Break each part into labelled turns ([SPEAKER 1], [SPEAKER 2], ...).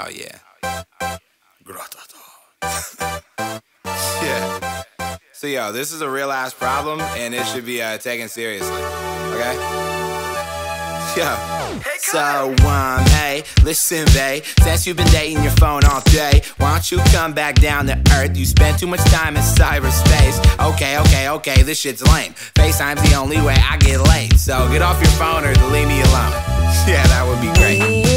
[SPEAKER 1] Oh yeah. yeah. So yo, this is a real ass problem, and it should be uh, taken seriously. Okay. Yeah. So, um, hey, listen, babe. Since you've been dating your phone all day, why don't you come back down to earth? You spend too much time in cyberspace. Okay, okay, okay, this shit's lame. FaceTime's the only way I get laid. So get off your phone or leave me alone. Yeah, that would be great.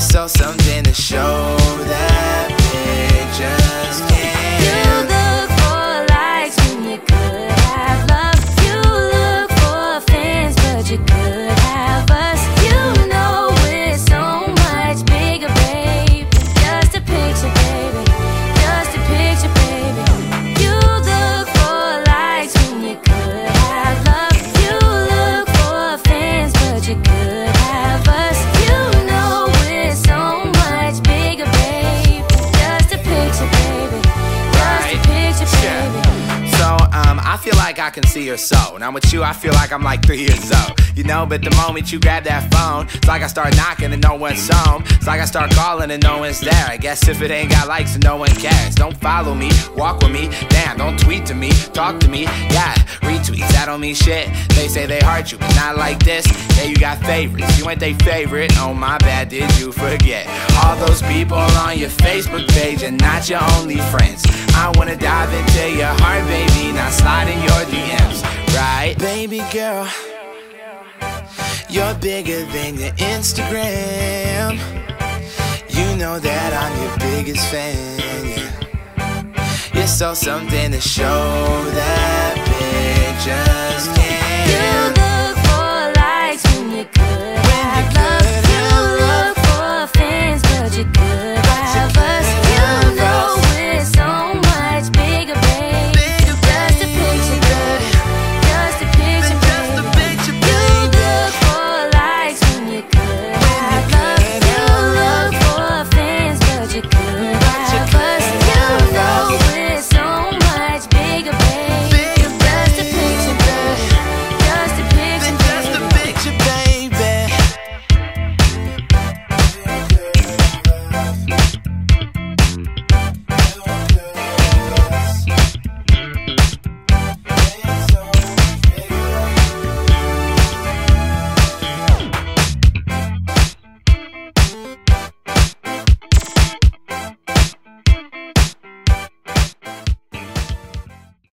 [SPEAKER 2] So
[SPEAKER 1] something to show that feel like I can see your soul. Now with you, I feel like I'm like three years old. You know, but the moment you grab that phone, it's like I start knocking and no one's home. It's like I start calling and no one's there. I guess if it ain't got likes and no one cares. Don't follow me, walk with me. Damn, don't tweet to me, talk to me. Yeah, retweets, that don't mean shit. They say they heart you, but not like this. Yeah, you got favorites. You ain't they favorite. Oh my bad, did you forget? All those people on your Facebook page and not your only friends. I wanna dive into your heart, baby, not slide in your DMs, right? Baby girl, you're bigger than your Instagram. You know that I'm your biggest fan. yeah. You're so something to show that pictures can.